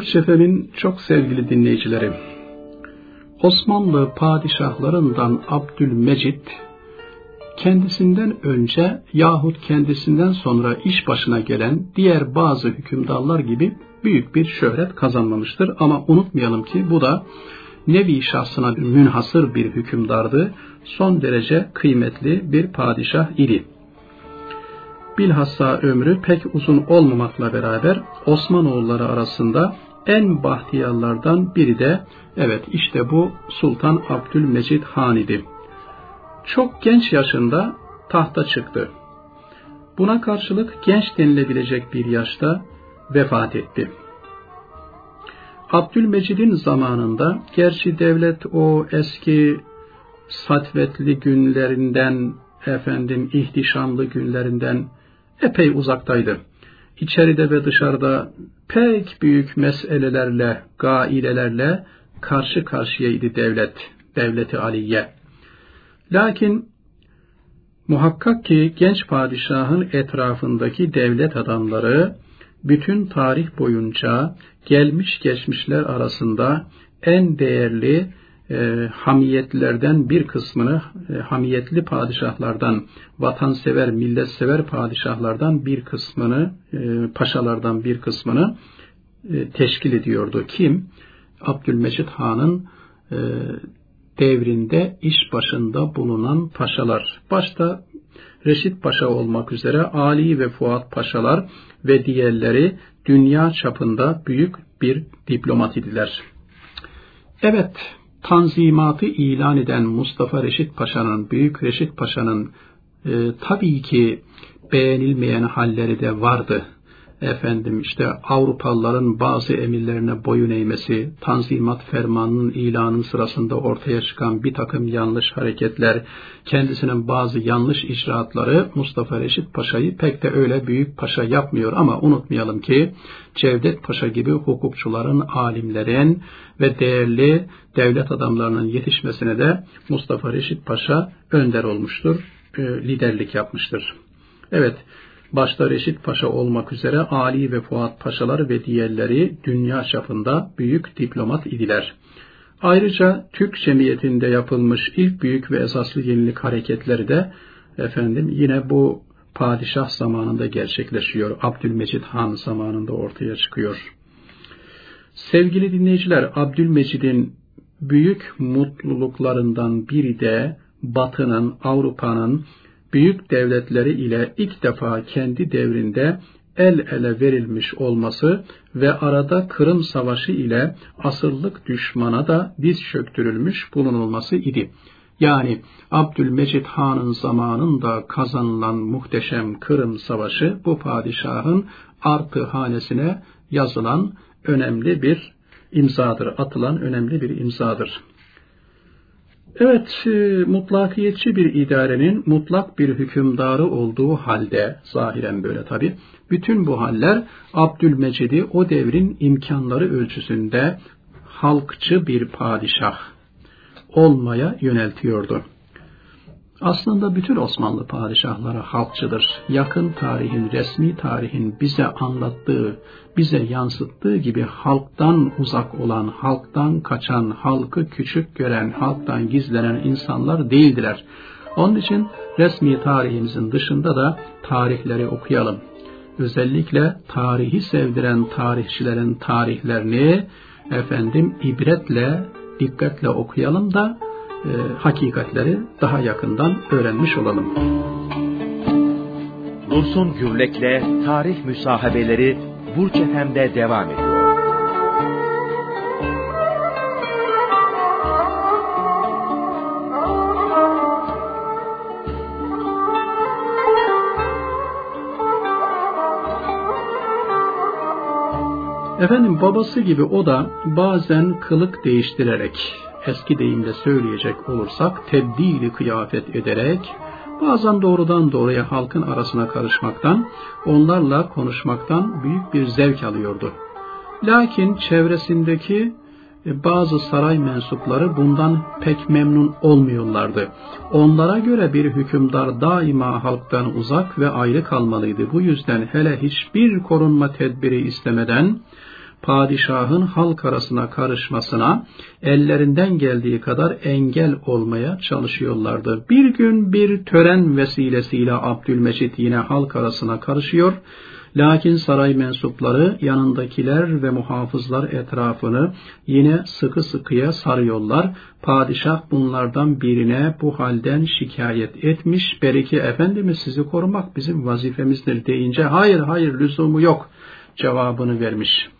Burç Efem'in çok sevgili dinleyicileri, Osmanlı padişahlarından Abdülmecit, kendisinden önce yahut kendisinden sonra iş başına gelen diğer bazı hükümdarlar gibi büyük bir şöhret kazanmamıştır. Ama unutmayalım ki bu da nevi şahsına münhasır bir hükümdardı. Son derece kıymetli bir padişah idi. Bilhassa ömrü pek uzun olmamakla beraber Osmanoğulları arasında en bahtiyarlardan biri de evet işte bu Sultan Abdülmecid Han idi. Çok genç yaşında tahta çıktı. Buna karşılık genç denilebilecek bir yaşta vefat etti. Abdülmecid'in zamanında gerçi devlet o eski satvetli günlerinden efendim ihtişamlı günlerinden epey uzaktaydı. İçeride ve dışarıda pek büyük meselelerle, gailelerle karşı karşıyaydı devlet, devleti Aliye. Lakin muhakkak ki genç padişahın etrafındaki devlet adamları bütün tarih boyunca gelmiş geçmişler arasında en değerli e, hamiyetlerden bir kısmını, e, hamiyetli padişahlardan, vatansever, milletsever padişahlardan bir kısmını, e, paşalardan bir kısmını e, teşkil ediyordu. Kim? Abdülmecit Han'ın e, devrinde iş başında bulunan paşalar. Başta Reşit Paşa olmak üzere Ali ve Fuat Paşalar ve diğerleri dünya çapında büyük bir diplomat idiler. Evet, tanzimatı ilan eden Mustafa Reşit Paşa'nın, Büyük Reşit Paşa'nın e, tabii ki beğenilmeyen halleri de vardı efendim işte Avrupalıların bazı emirlerine boyun eğmesi, Tanzimat Fermanı'nın ilanın sırasında ortaya çıkan bir takım yanlış hareketler, kendisinin bazı yanlış icraatları Mustafa Reşit Paşa'yı pek de öyle büyük paşa yapmıyor ama unutmayalım ki Cevdet Paşa gibi hukukçuların, alimlerin ve değerli devlet adamlarının yetişmesine de Mustafa Reşit Paşa önder olmuştur, e, liderlik yapmıştır. Evet, başta Reşit Paşa olmak üzere Ali ve Fuat Paşalar ve diğerleri dünya çapında büyük diplomat idiler. Ayrıca Türk cemiyetinde yapılmış ilk büyük ve esaslı yenilik hareketleri de efendim yine bu padişah zamanında gerçekleşiyor. Abdülmecid Han zamanında ortaya çıkıyor. Sevgili dinleyiciler, Abdülmecid'in büyük mutluluklarından biri de Batı'nın, Avrupa'nın büyük devletleri ile ilk defa kendi devrinde el ele verilmiş olması ve arada Kırım Savaşı ile asırlık düşmana da diz çöktürülmüş bulunulması idi. Yani Abdülmecid Han'ın zamanında kazanılan muhteşem Kırım Savaşı bu padişahın artı hanesine yazılan önemli bir imzadır, atılan önemli bir imzadır. Evet, e, mutlakiyetçi bir idarenin mutlak bir hükümdarı olduğu halde, zahiren böyle tabi, bütün bu haller Abdülmecid'i o devrin imkanları ölçüsünde halkçı bir padişah olmaya yöneltiyordu. Aslında bütün Osmanlı padişahları halkçıdır. Yakın tarihin, resmi tarihin bize anlattığı, bize yansıttığı gibi halktan uzak olan, halktan kaçan, halkı küçük gören, halktan gizlenen insanlar değildiler. Onun için resmi tarihimizin dışında da tarihleri okuyalım. Özellikle tarihi sevdiren tarihçilerin tarihlerini efendim ibretle, dikkatle okuyalım da hakikatleri daha yakından öğrenmiş olalım. Dursun Gürlek'le Tarih Müsahabeleri Burç Efem'de devam ediyor. Efendim babası gibi o da bazen kılık değiştirerek eski deyimle söyleyecek olursak tebdili kıyafet ederek bazen doğrudan doğruya halkın arasına karışmaktan, onlarla konuşmaktan büyük bir zevk alıyordu. Lakin çevresindeki e, bazı saray mensupları bundan pek memnun olmuyorlardı. Onlara göre bir hükümdar daima halktan uzak ve ayrı kalmalıydı. Bu yüzden hele hiçbir korunma tedbiri istemeden padişahın halk arasına karışmasına ellerinden geldiği kadar engel olmaya çalışıyorlardı. Bir gün bir tören vesilesiyle Abdülmecit yine halk arasına karışıyor Lakin saray mensupları yanındakiler ve muhafızlar etrafını yine sıkı sıkıya sarıyorlar. Padişah bunlardan birine bu halden şikayet etmiş. Beriki Efendimiz sizi korumak bizim vazifemizdir deyince hayır hayır lüzumu yok cevabını vermiş.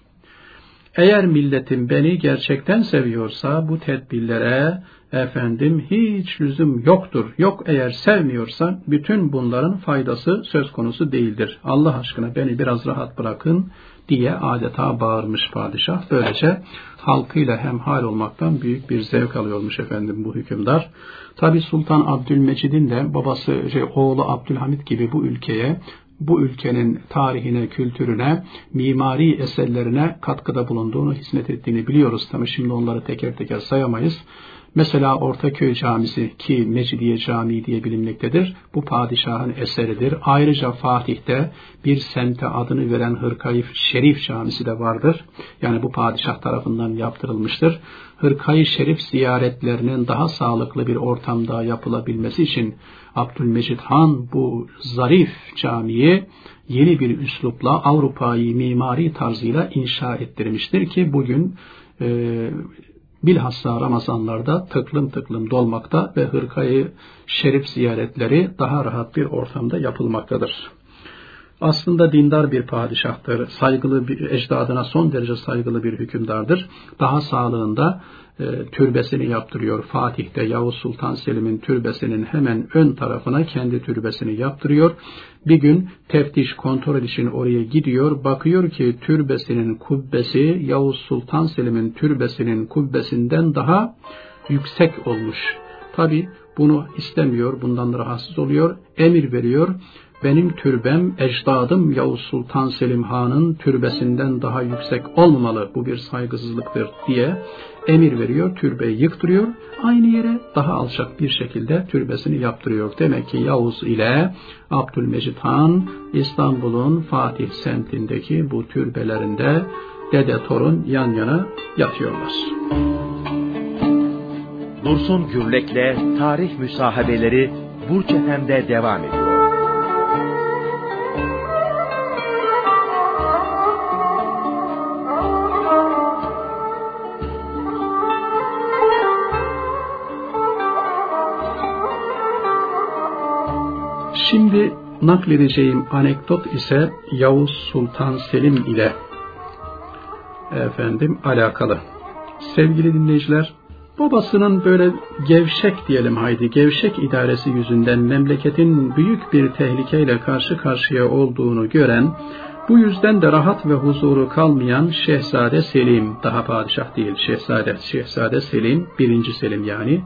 Eğer milletim beni gerçekten seviyorsa bu tedbirlere efendim hiç lüzum yoktur. Yok eğer sevmiyorsa bütün bunların faydası söz konusu değildir. Allah aşkına beni biraz rahat bırakın diye adeta bağırmış padişah. Böylece halkıyla hemhal olmaktan büyük bir zevk alıyormuş efendim bu hükümdar. Tabi Sultan Abdülmecid'in de babası şey, oğlu Abdülhamit gibi bu ülkeye bu ülkenin tarihine, kültürüne, mimari eserlerine katkıda bulunduğunu, hizmet ettiğini biliyoruz. Tabi şimdi onları teker teker sayamayız. Mesela Ortaköy Camisi ki Mecidiye Camii diye bilinmektedir. Bu padişahın eseridir. Ayrıca Fatih'te bir semte adını veren Hırkayı Şerif Camisi de vardır. Yani bu padişah tarafından yaptırılmıştır. Hırkayı Şerif ziyaretlerinin daha sağlıklı bir ortamda yapılabilmesi için Abdülmecid Han bu zarif camiyi yeni bir üslupla Avrupa'yı mimari tarzıyla inşa ettirmiştir ki bugün e, bilhassa Ramazanlarda tıklım tıklım dolmakta ve hırkayı şerif ziyaretleri daha rahat bir ortamda yapılmaktadır. Aslında dindar bir padişahtır, saygılı bir ecdadına son derece saygılı bir hükümdardır. Daha sağlığında e, türbesini yaptırıyor. Fatih'te Yavuz Sultan Selim'in türbesinin hemen ön tarafına kendi türbesini yaptırıyor. Bir gün teftiş kontrol için oraya gidiyor. Bakıyor ki türbesinin kubbesi Yavuz Sultan Selim'in türbesinin kubbesinden daha yüksek olmuş. Tabi bunu istemiyor, bundan rahatsız oluyor, emir veriyor benim türbem ecdadım Yavuz Sultan Selim Han'ın türbesinden daha yüksek olmamalı bu bir saygısızlıktır diye emir veriyor, türbeyi yıktırıyor, aynı yere daha alçak bir şekilde türbesini yaptırıyor. Demek ki Yavuz ile Abdülmecit Han İstanbul'un Fatih semtindeki bu türbelerinde dede torun yan yana yatıyorlar. Dursun Gürlek'le Tarih Müsahabeleri Burç Efem'de devam ediyor. Şimdi nakledeceğim anekdot ise Yavuz Sultan Selim ile efendim alakalı. Sevgili dinleyiciler, babasının böyle gevşek diyelim haydi, gevşek idaresi yüzünden memleketin büyük bir tehlikeyle karşı karşıya olduğunu gören, bu yüzden de rahat ve huzuru kalmayan Şehzade Selim, daha padişah değil, Şehzade, Şehzade Selim, birinci Selim yani,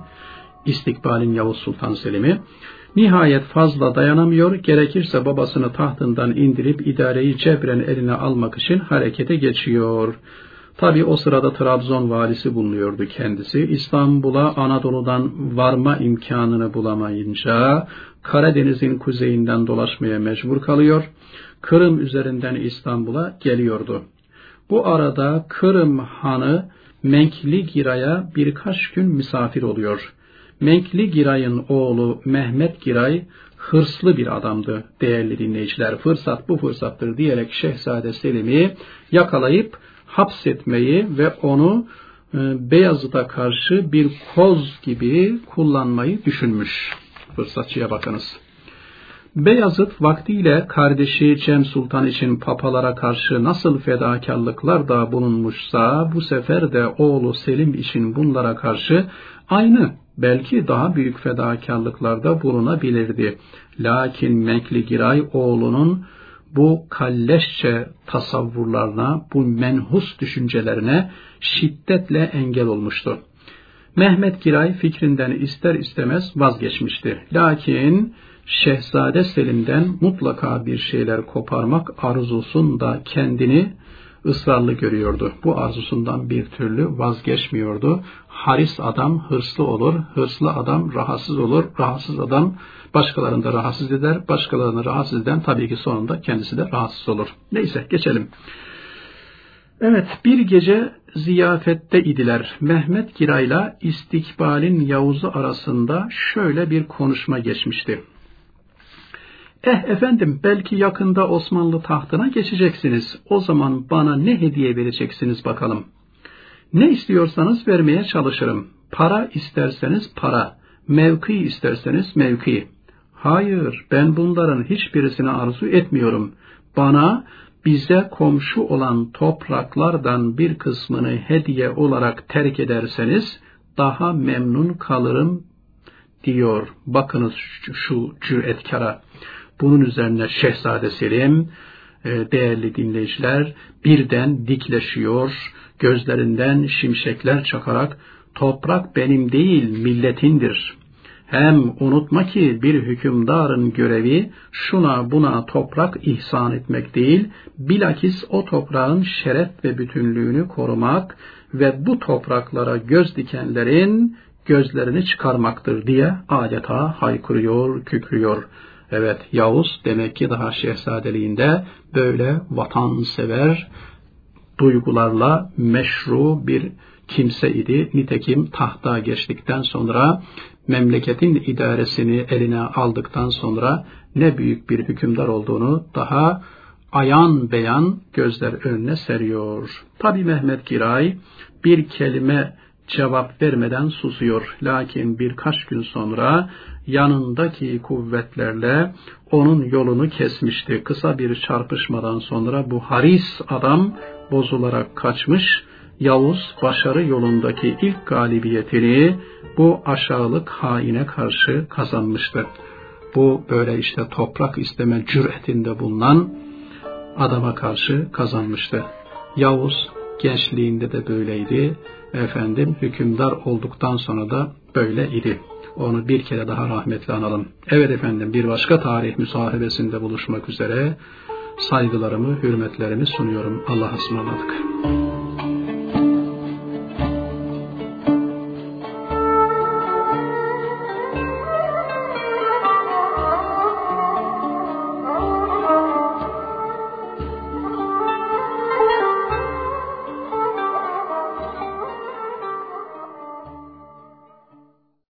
istikbalin Yavuz Sultan Selim'i, Nihayet fazla dayanamıyor, gerekirse babasını tahtından indirip idareyi cebren eline almak için harekete geçiyor. Tabi o sırada Trabzon valisi bulunuyordu kendisi. İstanbul'a Anadolu'dan varma imkanını bulamayınca Karadeniz'in kuzeyinden dolaşmaya mecbur kalıyor. Kırım üzerinden İstanbul'a geliyordu. Bu arada Kırım Hanı Menkli Giray'a birkaç gün misafir oluyor. Menkli Giray'ın oğlu Mehmet Giray hırslı bir adamdı değerli dinleyiciler. Fırsat bu fırsattır diyerek Şehzade Selim'i yakalayıp hapsetmeyi ve onu e, Beyazıt'a karşı bir koz gibi kullanmayı düşünmüş. Fırsatçıya bakınız. Beyazıt vaktiyle kardeşi Cem Sultan için papalara karşı nasıl fedakarlıklar da bulunmuşsa bu sefer de oğlu Selim için bunlara karşı aynı belki daha büyük fedakarlıklarda bulunabilirdi. Lakin Mekli Giray oğlunun bu kalleşçe tasavvurlarına, bu menhus düşüncelerine şiddetle engel olmuştu. Mehmet Giray fikrinden ister istemez vazgeçmişti. Lakin Şehzade Selim'den mutlaka bir şeyler koparmak arzusunda kendini ısrarlı görüyordu. Bu arzusundan bir türlü vazgeçmiyordu. Haris adam hırslı olur, hırslı adam rahatsız olur, rahatsız adam başkalarını da rahatsız eder, başkalarını rahatsız eden tabii ki sonunda kendisi de rahatsız olur. Neyse geçelim. Evet, bir gece ziyafette idiler. Mehmet Giray'la istikbalin Yavuz'u arasında şöyle bir konuşma geçmişti. Eh efendim belki yakında Osmanlı tahtına geçeceksiniz. O zaman bana ne hediye vereceksiniz bakalım. Ne istiyorsanız vermeye çalışırım. Para isterseniz para, mevki isterseniz mevki. Hayır, ben bunların hiçbirisini arzu etmiyorum. Bana bize komşu olan topraklardan bir kısmını hediye olarak terk ederseniz daha memnun kalırım diyor. Bakınız şu, cüretkara. Bunun üzerine Şehzade Selim, e, değerli dinleyiciler, birden dikleşiyor, gözlerinden şimşekler çakarak, toprak benim değil milletindir. Hem unutma ki bir hükümdarın görevi şuna buna toprak ihsan etmek değil, bilakis o toprağın şeref ve bütünlüğünü korumak ve bu topraklara göz dikenlerin gözlerini çıkarmaktır diye adeta haykırıyor, kükrüyor. Evet Yavuz demek ki daha şehzadeliğinde böyle vatansever duygularla meşru bir kimse idi. Nitekim tahta geçtikten sonra memleketin idaresini eline aldıktan sonra ne büyük bir hükümdar olduğunu daha ayan beyan gözler önüne seriyor. Tabi Mehmet Giray bir kelime cevap vermeden susuyor. Lakin birkaç gün sonra yanındaki kuvvetlerle onun yolunu kesmişti. Kısa bir çarpışmadan sonra bu haris adam bozularak kaçmış. Yavuz başarı yolundaki ilk galibiyetini bu aşağılık haine karşı kazanmıştı. Bu böyle işte toprak isteme cüretinde bulunan adama karşı kazanmıştı. Yavuz gençliğinde de böyleydi. Efendim hükümdar olduktan sonra da böyle idi. Onu bir kere daha rahmetle analım. Evet efendim bir başka tarih müsahebesinde buluşmak üzere saygılarımı, hürmetlerimi sunuyorum. Allah'a ısmarladık.